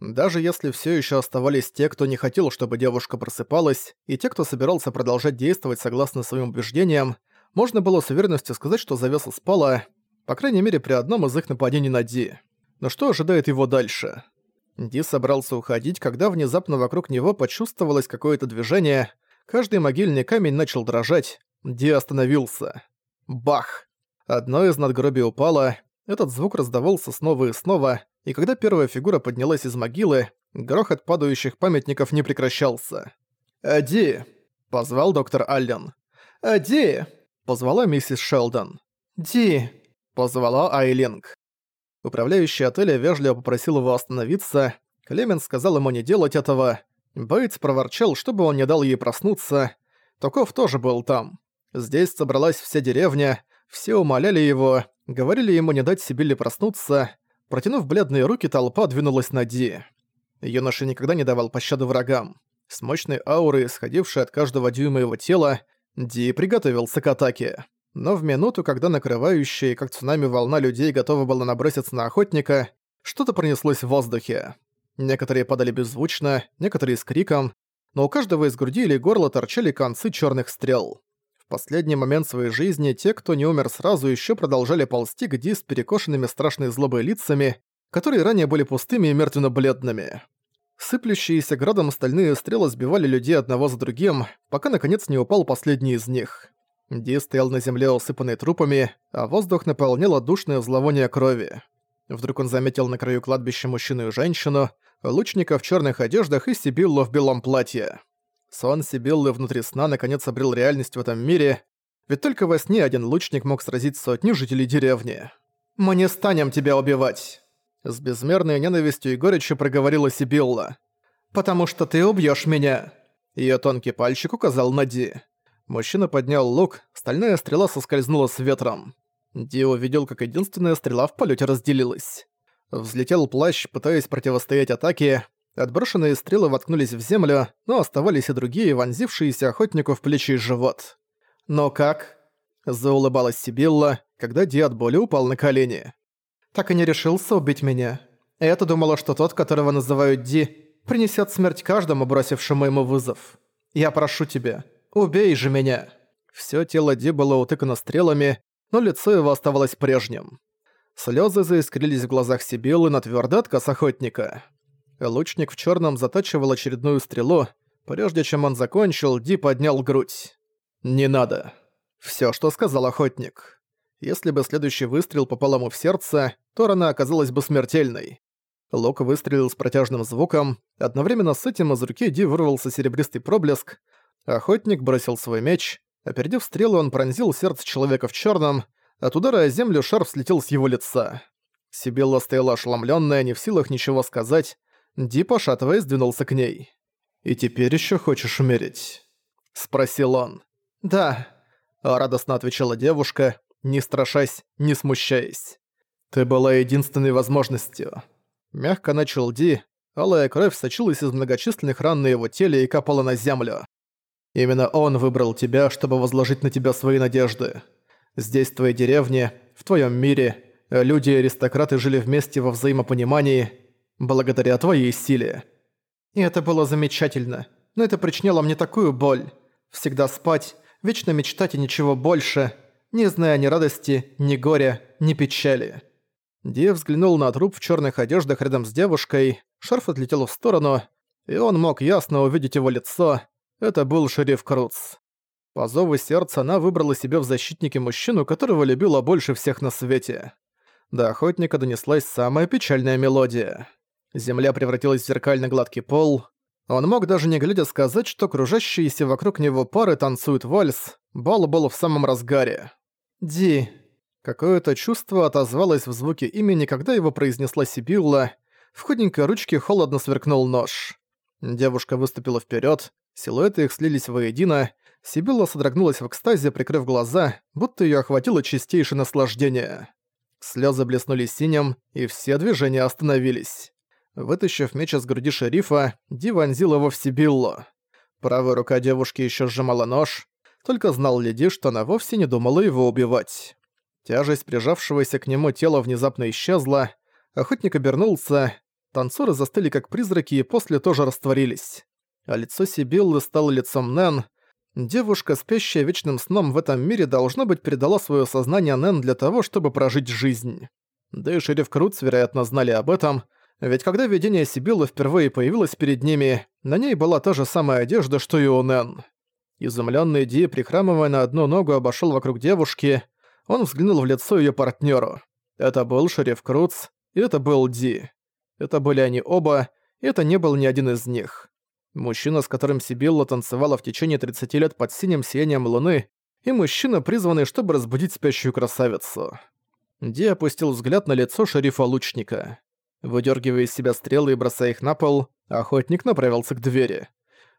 Даже если все еще оставались те, кто не хотел, чтобы девушка просыпалась, и те, кто собирался продолжать действовать согласно своим убеждениям, можно было с уверенностью сказать, что завеса спала, по крайней мере при одном из их нападений на Ди. Но что ожидает его дальше? Ди собрался уходить, когда внезапно вокруг него почувствовалось какое-то движение, каждый могильный камень начал дрожать, Ди остановился. Бах! Одно из надгробий упало, этот звук раздавался снова и снова, и когда первая фигура поднялась из могилы, грохот падающих памятников не прекращался. «Ади!» — позвал доктор Аллен. «Ади!» — позвала миссис Шелдон. «Ди!» — позвала Айлинг. Управляющий отеля вежливо попросил его остановиться, Клемен сказал ему не делать этого, Бейтс проворчал, чтобы он не дал ей проснуться, Токов тоже был там. Здесь собралась вся деревня, все умоляли его, говорили ему не дать Сибилле проснуться. Протянув бледные руки, толпа двинулась на Ди. Юноша никогда не давал пощады врагам. С мощной аурой, исходившей от каждого дюйма его тела, Ди приготовился к атаке. Но в минуту, когда накрывающая, как цунами волна людей готова была наброситься на охотника, что-то пронеслось в воздухе. Некоторые падали беззвучно, некоторые с криком, но у каждого из груди или горла торчали концы черных стрел последний момент своей жизни те, кто не умер сразу, еще продолжали ползти к Ди с перекошенными страшной злобой лицами, которые ранее были пустыми и мертвенно-бледными. Сыплющиеся градом стальные стрелы сбивали людей одного за другим, пока наконец не упал последний из них. Ди стоял на земле, усыпанный трупами, а воздух наполняло душное зловоние крови. Вдруг он заметил на краю кладбища мужчину и женщину, лучника в черных одеждах и Сибиллу в белом платье. Сон Сибиллы внутри сна наконец обрел реальность в этом мире, ведь только во сне один лучник мог сразить сотню жителей деревни. «Мы не станем тебя убивать!» С безмерной ненавистью и горечью проговорила Сибилла. «Потому что ты убьёшь меня!» Её тонкий пальчик указал на Ди. Мужчина поднял лук, стальная стрела соскользнула с ветром. Ди увидел, как единственная стрела в полете разделилась. Взлетел плащ, пытаясь противостоять атаке, Отброшенные стрелы воткнулись в землю, но оставались и другие, вонзившиеся охотнику в плечи и живот. «Но как?» – заулыбалась Сибилла, когда Ди от боли упал на колени. «Так и не решился убить меня. Я-то думала, что тот, которого называют Ди, принесет смерть каждому, бросившему ему вызов. Я прошу тебя, убей же меня!» Всё тело Ди было утыкано стрелами, но лицо его оставалось прежним. Слёзы заискрились в глазах Сибиллы на твёрдый отказ охотника. Лучник в черном затачивал очередную стрелу. Прежде чем он закончил, Ди поднял грудь. «Не надо». Все, что сказал охотник. Если бы следующий выстрел попал ему в сердце, то рана оказалась бы смертельной. Лук выстрелил с протяжным звуком, одновременно с этим из руки Ди вырвался серебристый проблеск. Охотник бросил свой меч, опередив стрелу, он пронзил сердце человека в черном. от удара о землю шарф слетел с его лица. Сибилла стояла ошеломленная, не в силах ничего сказать, Ди, пошатываясь, двинулся к ней. «И теперь еще хочешь умереть?» – спросил он. «Да», – радостно отвечала девушка, не страшась, не смущаясь. «Ты была единственной возможностью». Мягко начал Ди, алая кровь сочилась из многочисленных ран на его теле и капала на землю. «Именно он выбрал тебя, чтобы возложить на тебя свои надежды. Здесь, в твоей деревне, в твоем мире, люди и аристократы жили вместе во взаимопонимании – благодаря твоей силе. И это было замечательно, но это причиняло мне такую боль. Всегда спать, вечно мечтать и ничего больше, не зная ни радости, ни горя, ни печали. Ди взглянул на труп в черных одеждах рядом с девушкой, шарф отлетел в сторону, и он мог ясно увидеть его лицо. Это был шериф Круц. По зову сердца она выбрала себе в защитнике мужчину, которого любила больше всех на свете. До охотника донеслась самая печальная мелодия. Земля превратилась в зеркально гладкий пол. Он мог даже не глядя сказать, что кружащиеся вокруг него пары танцуют вальс. Бал был в самом разгаре. «Ди». Какое-то чувство отозвалось в звуке имени, когда его произнесла Сибилла. В худенькой ручке холодно сверкнул нож. Девушка выступила вперед, силуэты их слились воедино. Сибилла содрогнулась в экстазе, прикрыв глаза, будто ее охватило чистейшее наслаждение. Слезы блеснули синим, и все движения остановились. Вытащив меч из груди шерифа, Ди вонзил его в Сибиллу. Правая рука девушки еще сжимала нож, только знал ли Ди, что она вовсе не думала его убивать. Тяжесть прижавшегося к нему тела внезапно исчезла, охотник обернулся, Танцоры застыли как призраки и после тоже растворились. А лицо Сибиллы стало лицом Нэн. Девушка, спящая вечным сном в этом мире, должно быть, передала свое сознание Нэн для того, чтобы прожить жизнь. Да и шериф Крутс, вероятно, знали об этом, ведь когда видение Сибиллы впервые появилось перед ними, на ней была та же самая одежда, что и у Нэн. Изумлённый Ди, прихрамывая на одну ногу, обошёл вокруг девушки. Он взглянул в лицо её партнёру. Это был шериф Круц, и это был Ди. Это были они оба, и это не был ни один из них. Мужчина, с которым Сибилла танцевала в течение 30 лет под синим сиянием луны, и мужчина, призванный, чтобы разбудить спящую красавицу. Ди опустил взгляд на лицо шерифа-лучника. Выдергивая из себя стрелы и бросая их на пол, охотник направился к двери.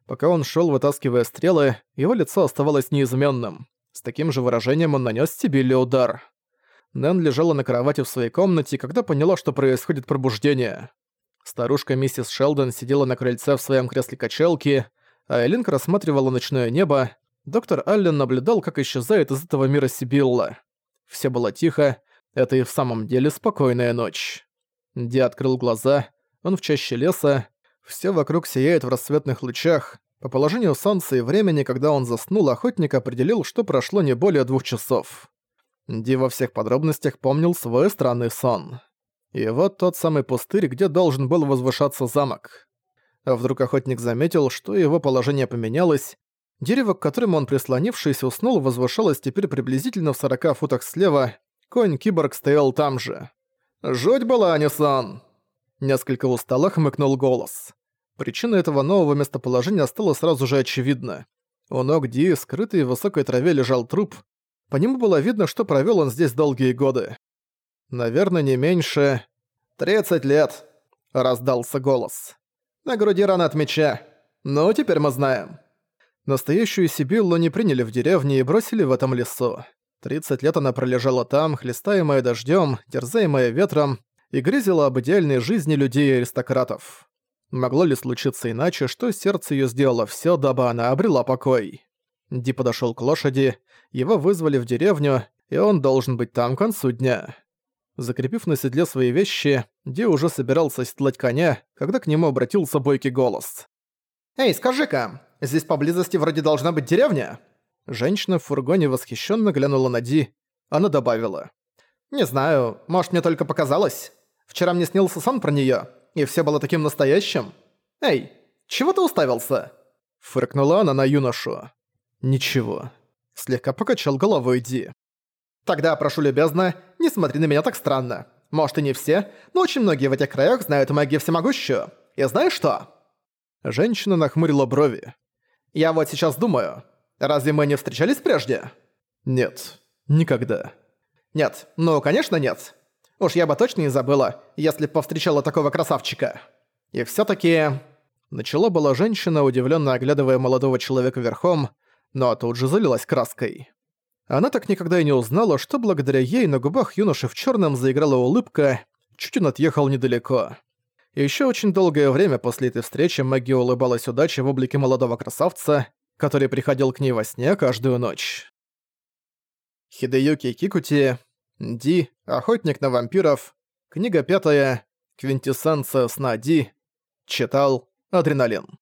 Пока он шел, вытаскивая стрелы, его лицо оставалось неизменным. С таким же выражением он нанес Сибилле удар. Нэн лежала на кровати в своей комнате, когда поняла, что происходит пробуждение. Старушка миссис Шелдон сидела на крыльце в своем кресле качалки, а Элинка рассматривала ночное небо. Доктор Аллен наблюдал, как исчезает из этого мира Сибилла. Все было тихо, это и в самом деле спокойная ночь. Ди открыл глаза, он в чаще леса, все вокруг сияет в рассветных лучах. По положению солнца и времени, когда он заснул, охотник определил, что прошло не более двух часов. Ди во всех подробностях помнил свой странный сон. И вот тот самый пустырь, где должен был возвышаться замок. А вдруг охотник заметил, что его положение поменялось. Дерево, к которому он прислонившись уснул, возвышалось теперь приблизительно в 40 футах слева. Конь-киборг стоял там же. «Жуть была, а не сон!» Несколько устало хмыкнул голос. Причина этого нового местоположения стала сразу же очевидна. У ног Ди, скрытый в высокой траве, лежал труп. По нему было видно, что провел он здесь долгие годы. Наверное, не меньше... «Тридцать лет!» — раздался голос. «На груди рана от меча. Ну, теперь мы знаем». Настоящую Сибиллу не приняли в деревне и бросили в этом лесу. Тридцать лет она пролежала там, хлестаемая дождем, терзаемая ветром, и грезила об идеальной жизни людей и аристократов. Могло ли случиться иначе, что сердце ее сделало все, дабы она обрела покой? Ди подошел к лошади, его вызвали в деревню, и он должен быть там к концу дня. Закрепив на седле свои вещи, Ди уже собирался седлать коня, когда к нему обратился бойкий голос. «Эй, скажи-ка, здесь поблизости вроде должна быть деревня?» Женщина в фургоне восхищенно глянула на Ди. Она добавила. «Не знаю, может, мне только показалось. Вчера мне снился сон про неё, и всё было таким настоящим. Эй, чего ты уставился?» Фыркнула она на юношу. «Ничего». Слегка покачал головой Ди. «Тогда, прошу любезно, не смотри на меня так странно. Может, и не все, но очень многие в этих краях знают магию всемогущую. И знаешь что?» Женщина нахмурила брови. «Я вот сейчас думаю, Разве мы не встречались прежде? Нет, никогда. Нет, ну, конечно, нет. Уж я бы точно не забыла, если б повстречала такого красавчика. И всё таки Начала была женщина, удивлённо оглядывая молодого человека верхом, но тут же залилась краской. Она так никогда и не узнала, что благодаря ей на губах юноши в чёрном заиграла улыбка, чуть он отъехал недалеко. Ещё очень долгое время после этой встречи Мэгги улыбалась удаче в облике молодого красавца, который приходил к ней во сне каждую ночь. Хидеюки Кикути, Ди, Охотник на вампиров, книга пятая, Квинтэссенция сна Ди, читал Адреналин.